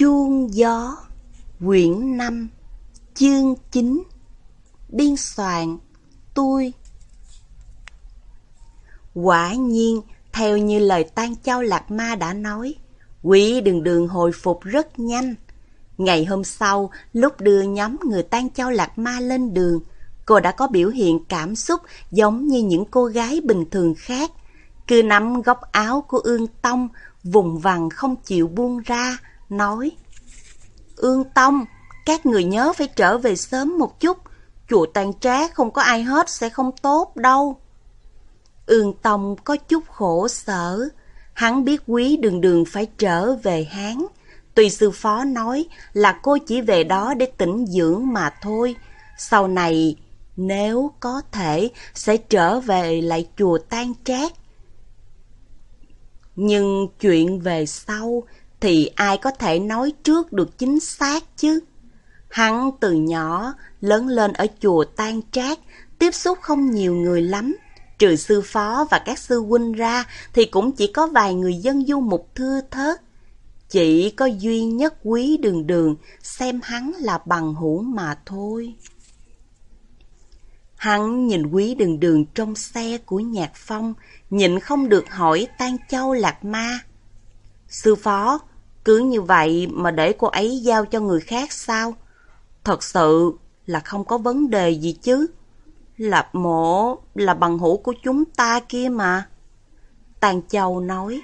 Chuông gió Quyển 5 Chương 9 Biên soạn Tôi Quả nhiên, theo như lời Tan Châu Lạc Ma đã nói, quỷ đường đường hồi phục rất nhanh. Ngày hôm sau, lúc đưa nhóm người Tan Châu Lạc Ma lên đường, cô đã có biểu hiện cảm xúc giống như những cô gái bình thường khác. Cứ nắm góc áo của Ương Tông, vùng vằng không chịu buông ra, nói Ương Tông, các người nhớ phải trở về sớm một chút, chùa tàn trá không có ai hết sẽ không tốt đâu. Ương Tông có chút khổ sở, hắn biết quý đường đường phải trở về Hán. Tùy sư phó nói là cô chỉ về đó để tĩnh dưỡng mà thôi. Sau này, nếu có thể, sẽ trở về lại chùa tan trác. Nhưng chuyện về sau thì ai có thể nói trước được chính xác chứ? Hắn từ nhỏ lớn lên ở chùa Tan Trác, tiếp xúc không nhiều người lắm. Trừ sư phó và các sư huynh ra thì cũng chỉ có vài người dân du mục thưa thớt. Chỉ có duy nhất quý đường đường xem hắn là bằng hữu mà thôi. Hắn nhìn quý đường đường trong xe của nhạc phong, nhịn không được hỏi tan châu lạc ma. Sư phó, cứ như vậy mà để cô ấy giao cho người khác sao? Thật sự là không có vấn đề gì chứ. Lạp mổ là bằng hữu của chúng ta kia mà. Tàn Châu nói,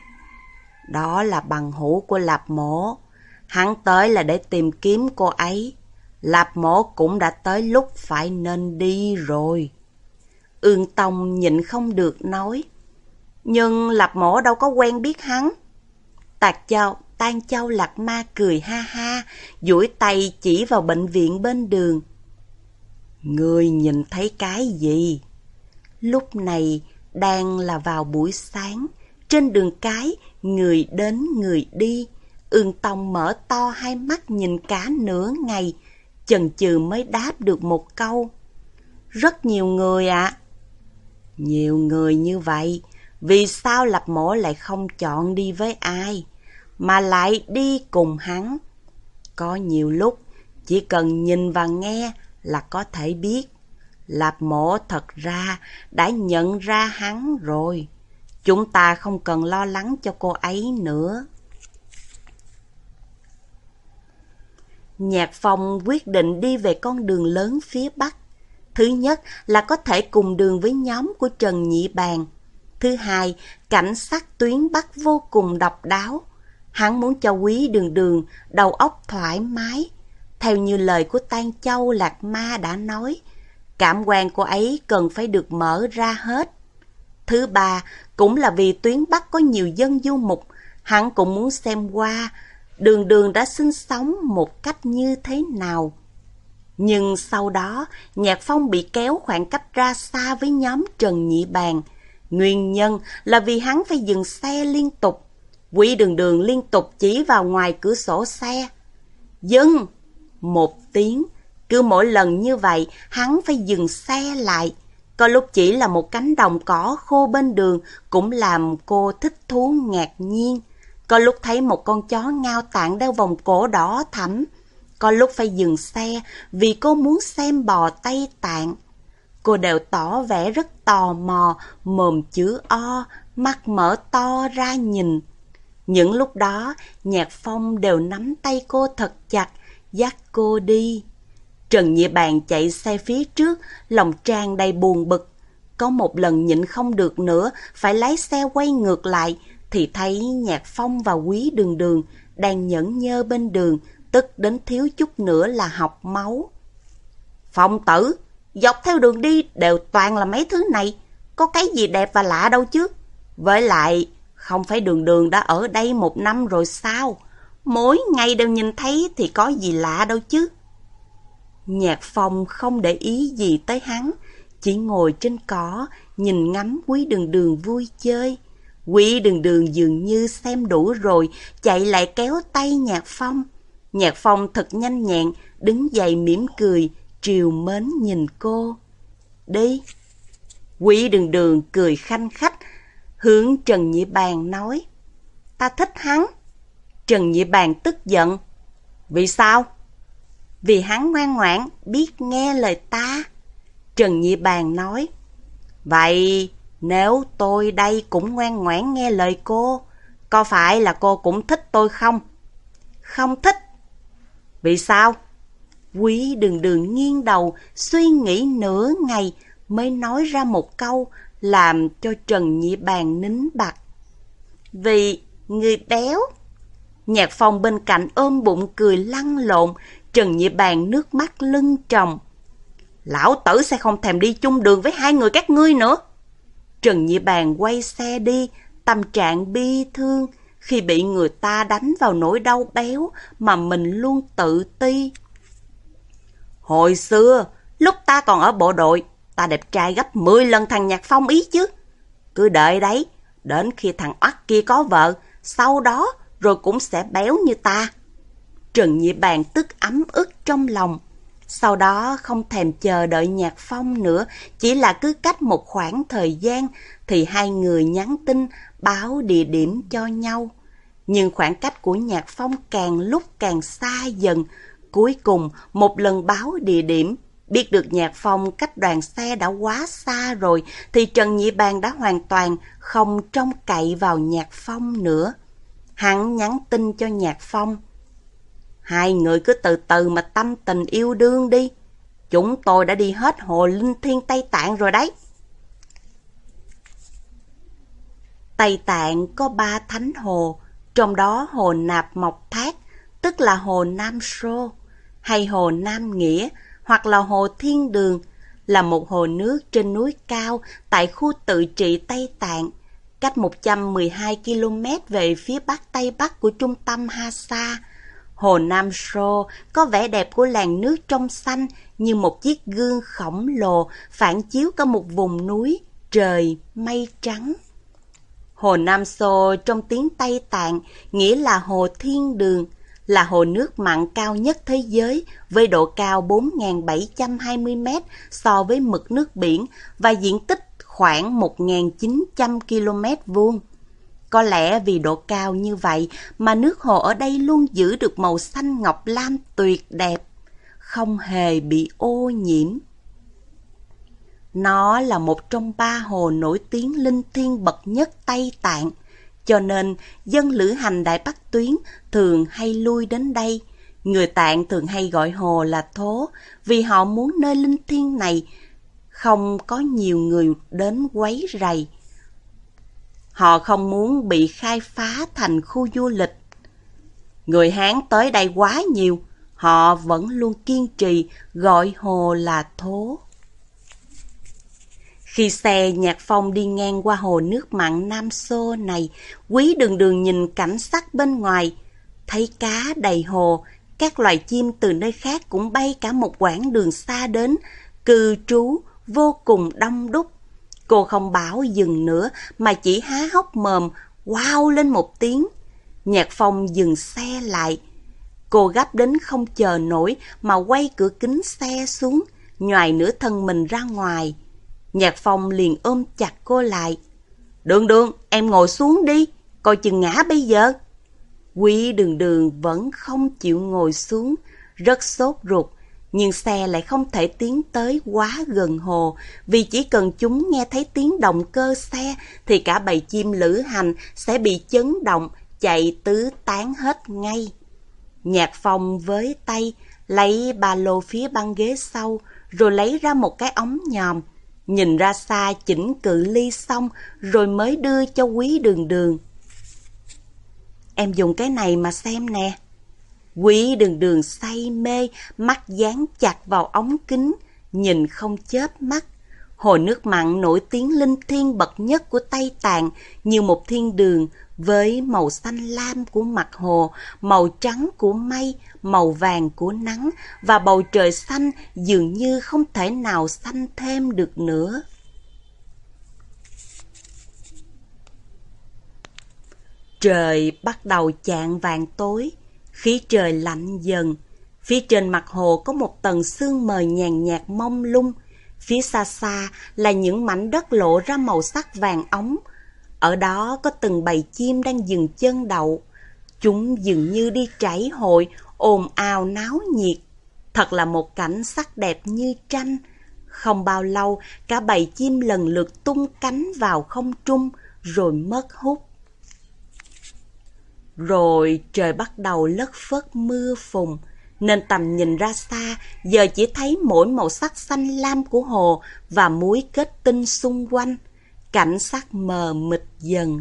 đó là bằng hữu của Lạp mổ. Hắn tới là để tìm kiếm cô ấy. Lạp mổ cũng đã tới lúc phải nên đi rồi. Ương Tông nhịn không được nói. Nhưng Lạp mổ đâu có quen biết hắn. Tạc Châu, Tan Châu Lạc Ma cười ha ha, duỗi tay chỉ vào bệnh viện bên đường. Người nhìn thấy cái gì? Lúc này đang là vào buổi sáng, trên đường cái, người đến người đi. Ương Tông mở to hai mắt nhìn cả nửa ngày, chần chừ mới đáp được một câu. Rất nhiều người ạ. Nhiều người như vậy, vì sao Lập Mổ lại không chọn đi với ai? Mà lại đi cùng hắn. Có nhiều lúc, chỉ cần nhìn và nghe là có thể biết. Lạp mổ thật ra đã nhận ra hắn rồi. Chúng ta không cần lo lắng cho cô ấy nữa. Nhạc phong quyết định đi về con đường lớn phía Bắc. Thứ nhất là có thể cùng đường với nhóm của Trần Nhị Bàn. Thứ hai, cảnh sát tuyến Bắc vô cùng độc đáo. Hắn muốn cho quý đường đường đầu óc thoải mái. Theo như lời của Tan Châu Lạc Ma đã nói, cảm quan của ấy cần phải được mở ra hết. Thứ ba, cũng là vì tuyến Bắc có nhiều dân du mục, hắn cũng muốn xem qua đường đường đã sinh sống một cách như thế nào. Nhưng sau đó, Nhạc Phong bị kéo khoảng cách ra xa với nhóm Trần Nhị Bàn. Nguyên nhân là vì hắn phải dừng xe liên tục. Quỷ đường đường liên tục chỉ vào ngoài cửa sổ xe. Dừng! Một tiếng. Cứ mỗi lần như vậy, hắn phải dừng xe lại. Có lúc chỉ là một cánh đồng cỏ khô bên đường cũng làm cô thích thú ngạc nhiên. Có lúc thấy một con chó ngao tạng đeo vòng cổ đỏ thẳm. Có lúc phải dừng xe vì cô muốn xem bò Tây Tạng. Cô đều tỏ vẻ rất tò mò, mồm chữ O, mắt mở to ra nhìn. Những lúc đó, Nhạc Phong đều nắm tay cô thật chặt, dắt cô đi. Trần Nhị Bàn chạy xe phía trước, lòng tràn đầy buồn bực. Có một lần nhịn không được nữa, phải lái xe quay ngược lại, thì thấy Nhạc Phong và Quý Đường Đường đang nhẫn nhơ bên đường, tức đến thiếu chút nữa là học máu. Phong tử, dọc theo đường đi đều toàn là mấy thứ này, có cái gì đẹp và lạ đâu chứ. Với lại, không phải đường đường đã ở đây một năm rồi sao? Mỗi ngày đều nhìn thấy thì có gì lạ đâu chứ. Nhạc phong không để ý gì tới hắn, chỉ ngồi trên cỏ, nhìn ngắm quý đường đường vui chơi. Quý đường đường dường như xem đủ rồi, chạy lại kéo tay nhạc phong. Nhạc phong thật nhanh nhẹn, đứng dậy mỉm cười, triều mến nhìn cô. Đi. Quý đường đường cười khanh khách, hướng Trần Nhị Bàn nói, ta thích hắn. Trần Nhị Bàn tức giận, Vì sao? Vì hắn ngoan ngoãn, biết nghe lời ta. Trần Nhị Bàn nói, Vậy nếu tôi đây cũng ngoan ngoãn nghe lời cô, có phải là cô cũng thích tôi không? Không thích. Vì sao? Quý đường đường nghiêng đầu, suy nghĩ nửa ngày mới nói ra một câu làm cho Trần Nhị Bàn nín bặt. Vì người béo. Nhạc phong bên cạnh ôm bụng cười lăn lộn, Trần Nhị Bàn nước mắt lưng tròng. Lão tử sẽ không thèm đi chung đường với hai người các ngươi nữa. Trần Nhị Bàn quay xe đi, tâm trạng bi thương khi bị người ta đánh vào nỗi đau béo mà mình luôn tự ti. Hồi xưa, lúc ta còn ở bộ đội, ta đẹp trai gấp 10 lần thằng Nhạc Phong ý chứ. Cứ đợi đấy, đến khi thằng oắt kia có vợ, sau đó rồi cũng sẽ béo như ta. Trần Nhị Bàn tức ấm ức trong lòng. Sau đó không thèm chờ đợi Nhạc Phong nữa, chỉ là cứ cách một khoảng thời gian thì hai người nhắn tin báo địa điểm cho nhau. Nhưng khoảng cách của Nhạc Phong càng lúc càng xa dần. Cuối cùng, một lần báo địa điểm, biết được Nhạc Phong cách đoàn xe đã quá xa rồi, thì Trần Nhị Bàn đã hoàn toàn không trông cậy vào Nhạc Phong nữa. Hắn nhắn tin cho Nhạc Phong. Hai người cứ từ từ mà tâm tình yêu đương đi. Chúng tôi đã đi hết hồ linh thiên Tây Tạng rồi đấy. Tây Tạng có ba thánh hồ, trong đó hồ Nạp Mộc Thác, tức là hồ Nam Sô, hay hồ Nam Nghĩa, hoặc là hồ Thiên Đường, là một hồ nước trên núi cao tại khu tự trị Tây Tạng, cách 112 km về phía bắc Tây Bắc của trung tâm Hasa. Hồ Nam Sô có vẻ đẹp của làn nước trong xanh như một chiếc gương khổng lồ phản chiếu cả một vùng núi, trời, mây trắng. Hồ Nam Sô trong tiếng Tây Tạng nghĩa là hồ thiên đường, là hồ nước mặn cao nhất thế giới với độ cao 4.720 m so với mực nước biển và diện tích khoảng 1.900 km vuông. Có lẽ vì độ cao như vậy mà nước hồ ở đây luôn giữ được màu xanh ngọc lam tuyệt đẹp, không hề bị ô nhiễm. Nó là một trong ba hồ nổi tiếng linh thiêng bậc nhất Tây Tạng, cho nên dân lữ hành Đại Bắc Tuyến thường hay lui đến đây. Người Tạng thường hay gọi hồ là Thố vì họ muốn nơi linh thiêng này không có nhiều người đến quấy rầy. Họ không muốn bị khai phá thành khu du lịch. Người Hán tới đây quá nhiều, họ vẫn luôn kiên trì gọi hồ là Thố. Khi xe nhạc phong đi ngang qua hồ nước mặn Nam Xô này, quý đường đường nhìn cảnh sắc bên ngoài. Thấy cá đầy hồ, các loài chim từ nơi khác cũng bay cả một quãng đường xa đến, cư trú vô cùng đông đúc. Cô không bảo dừng nữa mà chỉ há hốc mồm, wow lên một tiếng. Nhạc phong dừng xe lại. Cô gấp đến không chờ nổi mà quay cửa kính xe xuống, nhòi nửa thân mình ra ngoài. Nhạc phong liền ôm chặt cô lại. Đường đường, em ngồi xuống đi, coi chừng ngã bây giờ. Quý đường đường vẫn không chịu ngồi xuống, rất sốt ruột, nhưng xe lại không thể tiến tới quá gần hồ, vì chỉ cần chúng nghe thấy tiếng động cơ xe thì cả bầy chim lữ hành sẽ bị chấn động, chạy tứ tán hết ngay. Nhạc phong với tay, lấy ba lô phía băng ghế sau, rồi lấy ra một cái ống nhòm, nhìn ra xa chỉnh cự ly xong rồi mới đưa cho quý đường đường. Em dùng cái này mà xem nè. Quý đường đường say mê, mắt dán chặt vào ống kính, nhìn không chớp mắt. Hồ nước mặn nổi tiếng linh thiêng bậc nhất của Tây Tạng như một thiên đường với màu xanh lam của mặt hồ, màu trắng của mây, màu vàng của nắng và bầu trời xanh dường như không thể nào xanh thêm được nữa. Trời bắt đầu chạng vàng tối, khí trời lạnh dần. Phía trên mặt hồ có một tầng sương mờ nhàn nhạt mông lung. Phía xa xa là những mảnh đất lộ ra màu sắc vàng ống. Ở đó có từng bầy chim đang dừng chân đậu. Chúng dường như đi trải hội, ồn ào náo nhiệt. Thật là một cảnh sắc đẹp như tranh. Không bao lâu, cả bầy chim lần lượt tung cánh vào không trung, rồi mất hút. Rồi trời bắt đầu lất phất mưa phùn, nên tầm nhìn ra xa, giờ chỉ thấy mỗi màu sắc xanh lam của hồ và muối kết tinh xung quanh. Cảnh sắc mờ mịt dần.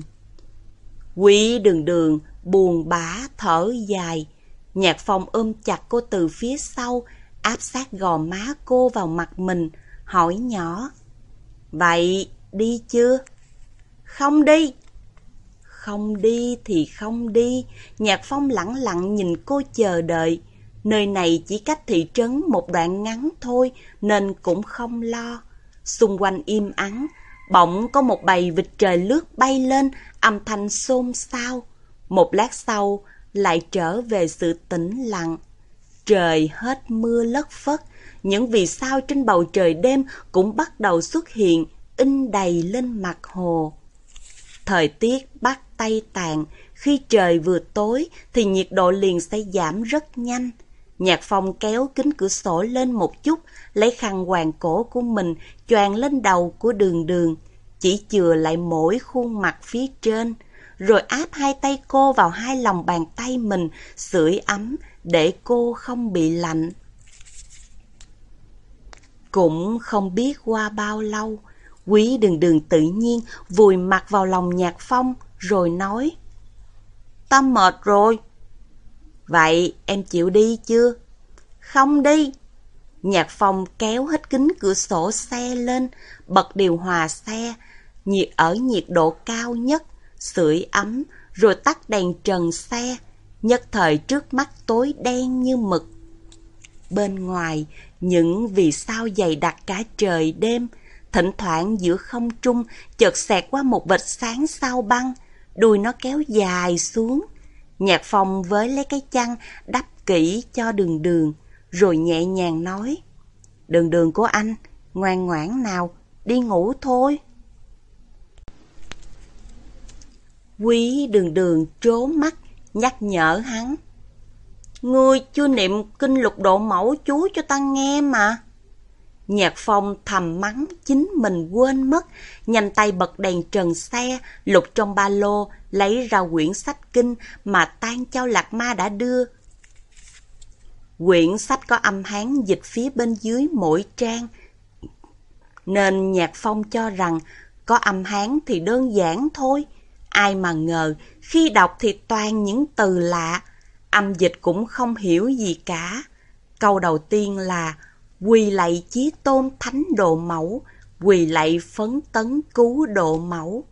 Quý đường đường, buồn bã, thở dài. Nhạc phong ôm chặt cô từ phía sau, áp sát gò má cô vào mặt mình, hỏi nhỏ. Vậy, đi chưa? Không đi. Không đi thì không đi. Nhạc phong lặng lặng nhìn cô chờ đợi. Nơi này chỉ cách thị trấn một đoạn ngắn thôi, nên cũng không lo. Xung quanh im ắng, bỗng có một bầy vịt trời lướt bay lên, âm thanh xôn xao. Một lát sau, lại trở về sự tĩnh lặng. Trời hết mưa lất phất, những vì sao trên bầu trời đêm cũng bắt đầu xuất hiện, in đầy lên mặt hồ. Thời tiết bắt tay tàn, khi trời vừa tối thì nhiệt độ liền sẽ giảm rất nhanh. Nhạc phong kéo kính cửa sổ lên một chút, lấy khăn hoàng cổ của mình choàng lên đầu của đường đường, chỉ chừa lại mỗi khuôn mặt phía trên, rồi áp hai tay cô vào hai lòng bàn tay mình, sưởi ấm để cô không bị lạnh. Cũng không biết qua bao lâu, quý đường đường tự nhiên vùi mặt vào lòng nhạc phong, rồi nói Tâm mệt rồi, Vậy em chịu đi chưa? Không đi. Nhạc phong kéo hết kính cửa sổ xe lên, bật điều hòa xe, nhiệt ở nhiệt độ cao nhất, sưởi ấm, rồi tắt đèn trần xe, nhất thời trước mắt tối đen như mực. Bên ngoài, những vì sao dày đặc cả trời đêm, thỉnh thoảng giữa không trung chợt xẹt qua một vệt sáng sao băng, đuôi nó kéo dài xuống, Nhạc phong với lấy cái chăn đắp kỹ cho đường đường, rồi nhẹ nhàng nói. Đường đường của anh, ngoan ngoãn nào, đi ngủ thôi. Quý đường đường trố mắt, nhắc nhở hắn. Ngươi chưa niệm kinh lục độ mẫu chú cho ta nghe mà. Nhạc phong thầm mắng chính mình quên mất, nhanh tay bật đèn trần xe, lục trong ba lô, lấy ra quyển sách kinh mà tan châu lạc ma đã đưa. Quyển sách có âm hán dịch phía bên dưới mỗi trang, nên nhạc phong cho rằng có âm hán thì đơn giản thôi. Ai mà ngờ, khi đọc thì toàn những từ lạ, âm dịch cũng không hiểu gì cả. Câu đầu tiên là quỳ lạy chí tôn thánh độ mẫu, quỳ lạy phấn tấn cứu độ mẫu.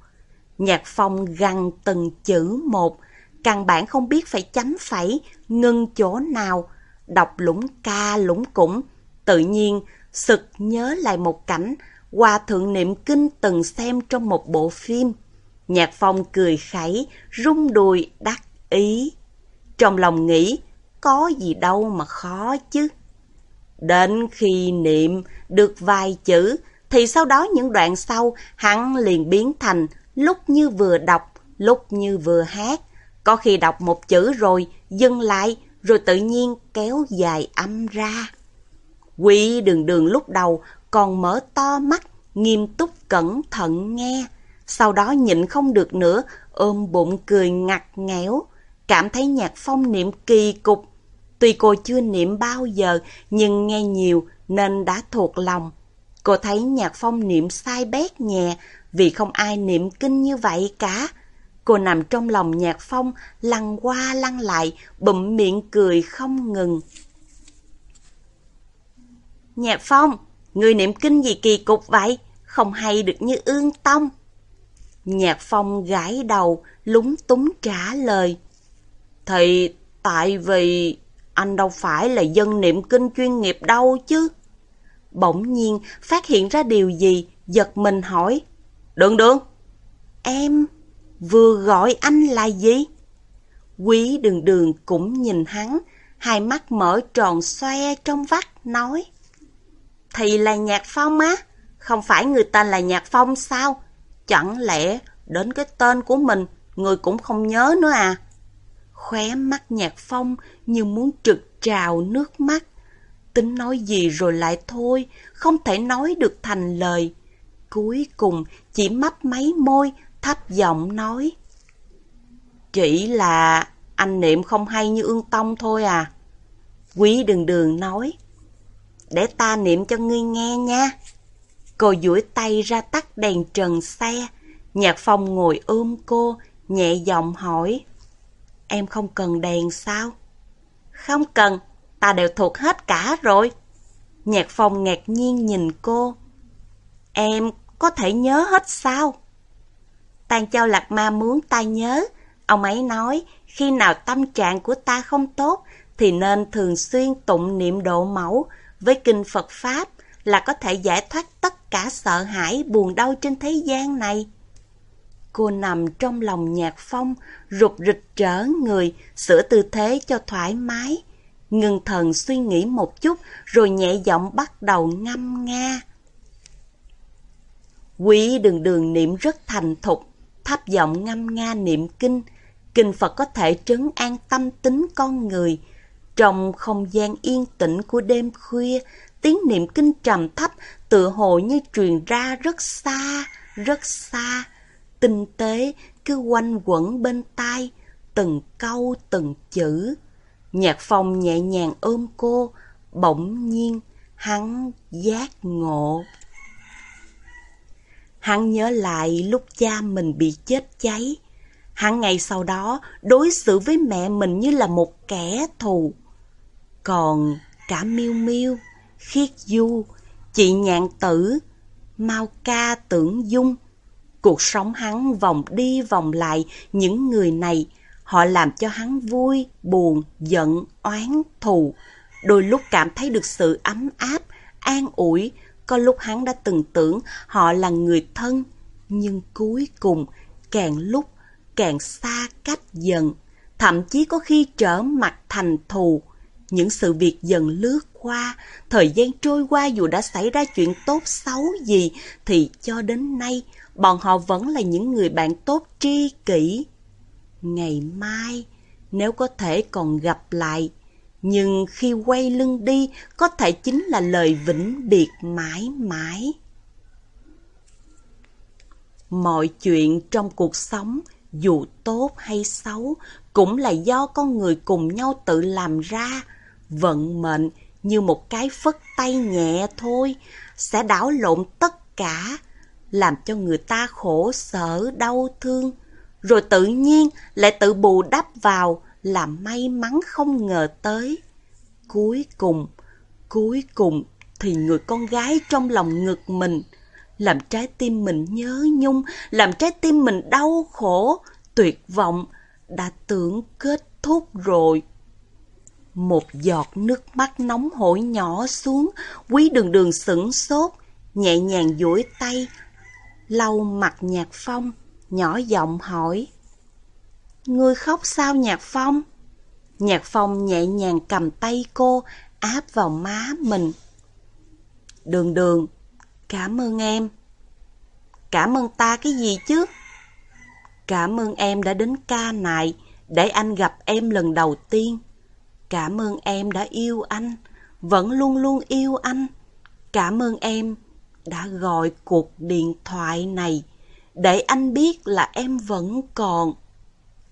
Nhạc phong gằn từng chữ một, căn bản không biết phải chấm phẩy, ngưng chỗ nào, đọc lũng ca lũng củng, tự nhiên sực nhớ lại một cảnh Hòa thượng niệm kinh từng xem trong một bộ phim. Nhạc phong cười khẩy, rung đùi đắc ý. Trong lòng nghĩ, có gì đâu mà khó chứ. Đến khi niệm được vài chữ, thì sau đó những đoạn sau hắn liền biến thành lúc như vừa đọc, lúc như vừa hát. Có khi đọc một chữ rồi, dừng lại, rồi tự nhiên kéo dài âm ra. Quỷ đường đường lúc đầu còn mở to mắt, nghiêm túc cẩn thận nghe. Sau đó nhịn không được nữa, ôm bụng cười ngặt nghẽo, cảm thấy nhạc phong niệm kỳ cục Tuy cô chưa niệm bao giờ, nhưng nghe nhiều nên đã thuộc lòng. Cô thấy nhạc phong niệm sai bét nhẹ vì không ai niệm kinh như vậy cả. Cô nằm trong lòng nhạc phong, lăn qua lăn lại, bụm miệng cười không ngừng. Nhạc phong, người niệm kinh gì kỳ cục vậy? Không hay được như ương tông. Nhạc phong gãi đầu, lúng túng trả lời. Thì tại vì anh đâu phải là dân niệm kinh chuyên nghiệp đâu chứ. Bỗng nhiên phát hiện ra điều gì, giật mình hỏi. Đường đường. Em vừa gọi anh là gì? Quý đường đường cũng nhìn hắn, hai mắt mở tròn xoe trong vắt, nói. Thì là Nhạc Phong á, không phải người tên là Nhạc Phong sao? Chẳng lẽ đến cái tên của mình, người cũng không nhớ nữa à? Khóe mắt nhạc phong như muốn trực trào nước mắt. Tính nói gì rồi lại thôi, không thể nói được thành lời. Cuối cùng chỉ mấp máy môi, thấp giọng nói. Chỉ là anh niệm không hay như ương tông thôi à. Quý đường đường nói. Để ta niệm cho ngươi nghe nha. Cô duỗi tay ra tắt đèn trần xe. Nhạc phong ngồi ôm cô, nhẹ giọng hỏi. Em không cần đèn sao? Không cần, ta đều thuộc hết cả rồi. Nhạc phong ngạc nhiên nhìn cô. Em có thể nhớ hết sao? Tàn Châu Lạc Ma muốn ta nhớ. Ông ấy nói, khi nào tâm trạng của ta không tốt, thì nên thường xuyên tụng niệm độ mẫu với kinh Phật Pháp là có thể giải thoát tất cả sợ hãi buồn đau trên thế gian này. Cô nằm trong lòng nhạc phong, rụt rịch trở người, sửa tư thế cho thoải mái. ngưng thần suy nghĩ một chút, rồi nhẹ giọng bắt đầu ngâm nga. Quý đường đường niệm rất thành thục, thấp giọng ngâm nga niệm kinh. Kinh Phật có thể trấn an tâm tính con người. Trong không gian yên tĩnh của đêm khuya, tiếng niệm kinh trầm thấp tựa hồ như truyền ra rất xa, rất xa. Tinh tế cứ quanh quẩn bên tai, từng câu từng chữ. Nhạc phong nhẹ nhàng ôm cô, bỗng nhiên hắn giác ngộ. Hắn nhớ lại lúc cha mình bị chết cháy. Hắn ngày sau đó đối xử với mẹ mình như là một kẻ thù. Còn cả miêu miêu, khiết du, chị nhạn tử, mau ca tưởng dung. Cuộc sống hắn vòng đi vòng lại những người này, họ làm cho hắn vui, buồn, giận, oán, thù. Đôi lúc cảm thấy được sự ấm áp, an ủi, có lúc hắn đã từng tưởng họ là người thân, nhưng cuối cùng càng lúc càng xa cách dần, thậm chí có khi trở mặt thành thù. Những sự việc dần lướt qua, thời gian trôi qua dù đã xảy ra chuyện tốt xấu gì thì cho đến nay bọn họ vẫn là những người bạn tốt tri kỷ. Ngày mai, nếu có thể còn gặp lại, nhưng khi quay lưng đi có thể chính là lời vĩnh biệt mãi mãi. Mọi chuyện trong cuộc sống, dù tốt hay xấu, cũng là do con người cùng nhau tự làm ra. Vận mệnh như một cái phất tay nhẹ thôi, sẽ đảo lộn tất cả, làm cho người ta khổ sở, đau thương, rồi tự nhiên lại tự bù đắp vào, là may mắn không ngờ tới. Cuối cùng, cuối cùng thì người con gái trong lòng ngực mình, làm trái tim mình nhớ nhung, làm trái tim mình đau khổ, tuyệt vọng, đã tưởng kết thúc rồi. Một giọt nước mắt nóng hổi nhỏ xuống, quý đường đường sửng sốt, nhẹ nhàng duỗi tay, lau mặt nhạc phong, nhỏ giọng hỏi. Ngươi khóc sao nhạc phong? Nhạc phong nhẹ nhàng cầm tay cô, áp vào má mình. Đường đường, cảm ơn em. Cảm ơn ta cái gì chứ? Cảm ơn em đã đến ca này, để anh gặp em lần đầu tiên. Cảm ơn em đã yêu anh, vẫn luôn luôn yêu anh. Cảm ơn em đã gọi cuộc điện thoại này, để anh biết là em vẫn còn.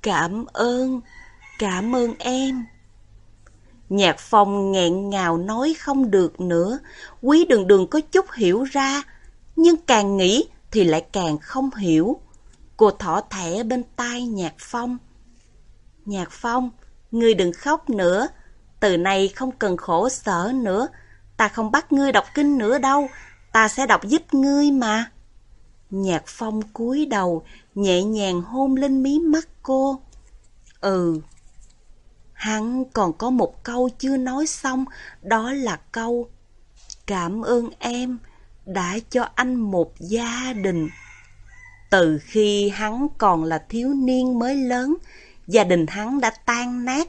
Cảm ơn. Cảm ơn em. Nhạc phong nghẹn ngào nói không được nữa. Quý đường đường có chút hiểu ra. Nhưng càng nghĩ thì lại càng không hiểu. Cô thỏ thẻ bên tai nhạc phong. Nhạc phong, ngươi đừng khóc nữa. Từ nay không cần khổ sở nữa. Ta không bắt ngươi đọc kinh nữa đâu. Ta sẽ đọc giúp ngươi mà. Nhạc phong cúi đầu, nhẹ nhàng hôn lên mí mắt cô. Ừ, Hắn còn có một câu chưa nói xong, đó là câu Cảm ơn em đã cho anh một gia đình. Từ khi hắn còn là thiếu niên mới lớn, gia đình hắn đã tan nát,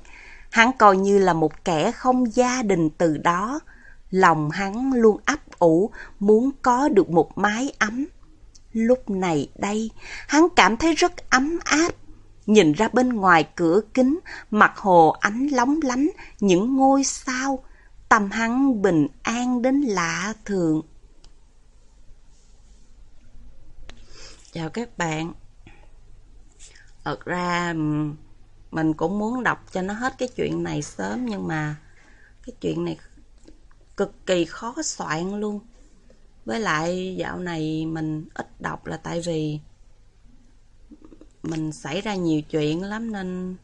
hắn coi như là một kẻ không gia đình từ đó. Lòng hắn luôn ấp ủ muốn có được một mái ấm. Lúc này đây, hắn cảm thấy rất ấm áp, Nhìn ra bên ngoài cửa kính, mặt hồ ánh lóng lánh những ngôi sao, tâm hắn bình an đến lạ thường. Chào các bạn. Thật ra mình cũng muốn đọc cho nó hết cái chuyện này sớm nhưng mà cái chuyện này cực kỳ khó soạn luôn. Với lại dạo này mình ít đọc là tại vì mình xảy ra nhiều chuyện lắm nên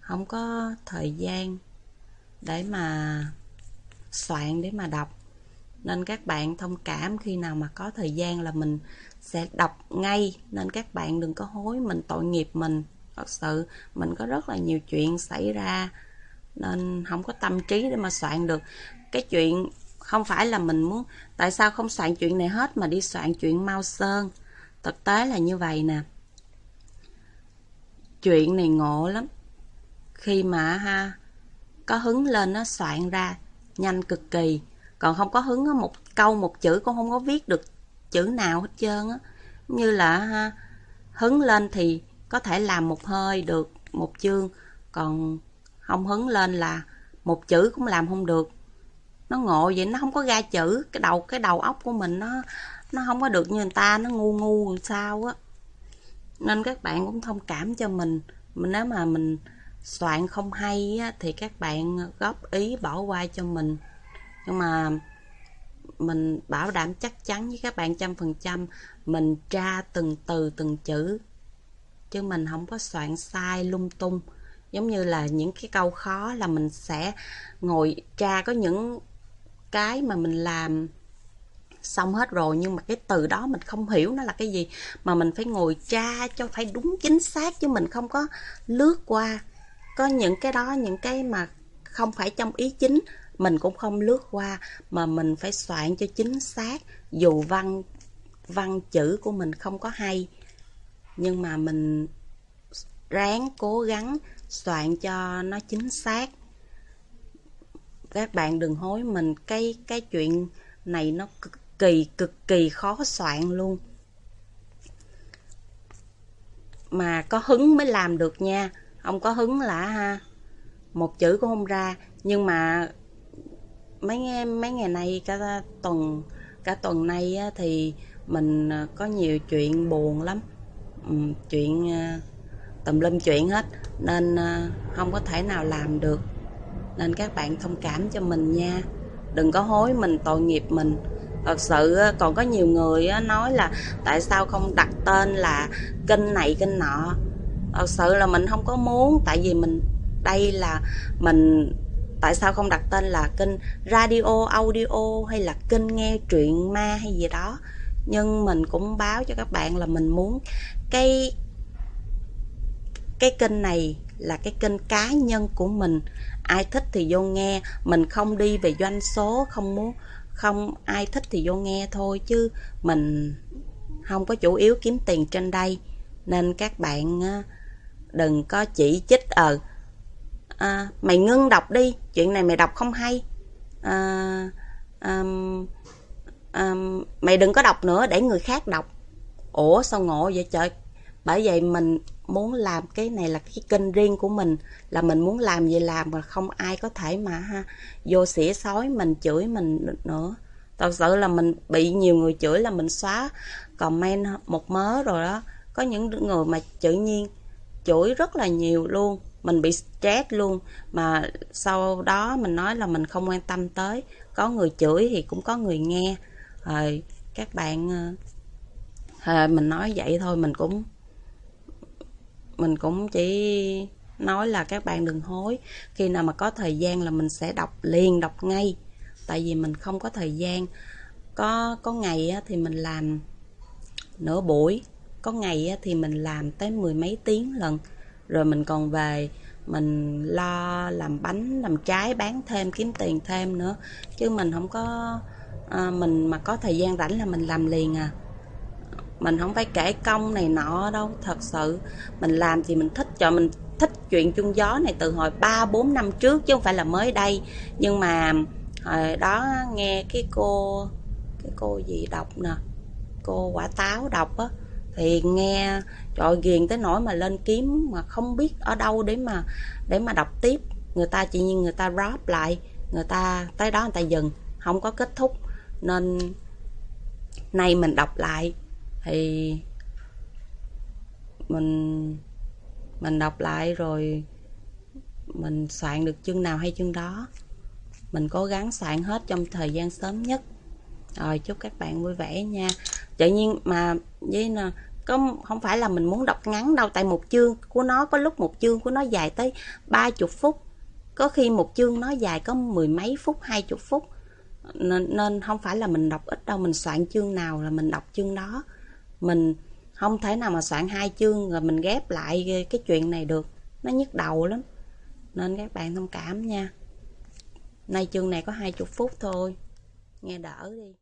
không có thời gian để mà soạn, để mà đọc. Nên các bạn thông cảm khi nào mà có thời gian là mình sẽ đọc ngay nên các bạn đừng có hối mình, tội nghiệp mình. Thật sự mình có rất là nhiều chuyện xảy ra nên không có tâm trí để mà soạn được. Cái chuyện không phải là mình muốn tại sao không soạn chuyện này hết mà đi soạn chuyện Mao Sơn. Thực tế là như vậy nè. Chuyện này ngộ lắm. Khi mà ha có hứng lên nó soạn ra nhanh cực kỳ. Còn không có hứng một câu một chữ cũng không có viết được chữ nào hết trơn á. Như là ha hứng lên thì có thể làm một hơi được một chương, còn không hứng lên là một chữ cũng làm không được nó ngộ vậy nó không có ra chữ. Cái đầu cái đầu óc của mình nó nó không có được như người ta nó ngu ngu làm sao á. Nên các bạn cũng thông cảm cho mình. Nếu mà mình soạn không hay á, thì các bạn góp ý bỏ qua cho mình. Nhưng mà mình bảo đảm chắc chắn với các bạn trăm phần trăm mình tra từng từ từng chữ. Chứ mình không có soạn sai lung tung. Giống như là những cái câu khó là mình sẽ ngồi tra có những cái mà mình làm xong hết rồi, nhưng mà cái từ đó mình không hiểu nó là cái gì, mà mình phải ngồi tra cho phải đúng chính xác chứ mình không có lướt qua. Có những cái đó, những cái mà không phải trong ý chính, mình cũng không lướt qua, mà mình phải soạn cho chính xác. Dù văn văn chữ của mình không có hay, nhưng mà mình ráng cố gắng soạn cho nó chính xác các bạn đừng hối mình. Cái cái chuyện này nó cực kỳ cực kỳ khó soạn luôn. Mà có hứng mới làm được nha. Không có hứng là, ha, một chữ cũng không ra. Nhưng mà mấy mấy ngày nay, cả tuần cả tuần nay thì mình à, có nhiều chuyện buồn lắm. Chuyện à, tùm lum chuyện hết. Nên à, không có thể nào làm được nên các bạn thông cảm cho mình nha. Đừng có hối mình, tội nghiệp mình. Thật sự còn có nhiều người nói là tại sao không đặt tên là kênh này, kênh nọ. Thật sự là mình không có muốn, tại vì mình, đây là mình, tại sao không đặt tên là kênh radio, audio hay là kênh nghe truyện ma hay gì đó. Nhưng mình cũng báo cho các bạn là mình muốn cái cái kênh này là cái kênh cá nhân của mình ai thích thì vô nghe. Mình không đi về doanh số không muốn không ai thích thì vô nghe thôi chứ mình không có chủ yếu kiếm tiền trên đây. Nên các bạn đừng có chỉ trích ờ à, mày ngưng đọc đi chuyện này mày đọc không hay. À, à, à, mày đừng có đọc nữa để người khác đọc. Ủa sao ngộ vậy trời? Bởi vậy mình muốn làm cái này là cái kênh riêng của mình là mình muốn làm gì làm mà không ai có thể mà ha vô xỉa sói mình chửi mình nữa. Thật sự là mình bị nhiều người chửi là mình xóa comment một mớ rồi đó. Có những người mà tự nhiên chửi rất là nhiều luôn mình bị stress luôn. Mà sau đó mình nói là mình không quan tâm tới có người chửi thì cũng có người nghe. Rồi các bạn à, mình nói vậy thôi mình cũng mình cũng chỉ nói là các bạn đừng hối. Khi nào mà có thời gian là mình sẽ đọc liền đọc ngay. Tại vì mình không có thời gian. Có có ngày thì mình làm nửa buổi. Có ngày thì mình làm tới mười mấy tiếng lần. Rồi mình còn về mình lo làm bánh làm trái bán thêm kiếm tiền thêm nữa. Chứ mình không có à, mình mà có thời gian rảnh là mình làm liền à mình không phải kể công này nọ đâu, thật sự. Mình làm thì mình thích cho mình thích chuyện chung gió này từ hồi ba, bốn năm trước chứ không phải là mới đây. Nhưng mà hồi đó, nghe cái cô cái cô gì đọc nè, cô quả táo đọc á, thì nghe trọi ghiền tới nỗi mà lên kiếm mà không biết ở đâu để mà để mà đọc tiếp. Người ta chỉ như người ta drop lại, người ta, tới đó người ta dừng, không có kết thúc. Nên nay mình đọc lại thì mình mình đọc lại rồi mình soạn được chương nào hay chương đó. Mình cố gắng soạn hết trong thời gian sớm nhất. Rồi chúc các bạn vui vẻ nha. Tự nhiên mà với nè có không phải là mình muốn đọc ngắn đâu tại một chương của nó có lúc một chương của nó dài tới ba chục phút. Có khi một chương nó dài có mười mấy phút hai chục phút. Nên, nên không phải là mình đọc ít đâu mình soạn chương nào là mình đọc chương đó mình không thể nào mà soạn hai chương rồi mình ghép lại cái chuyện này được. Nó nhức đầu lắm. Nên các bạn thông cảm nha. Nay chương này có hai chục phút thôi. Nghe đỡ đi.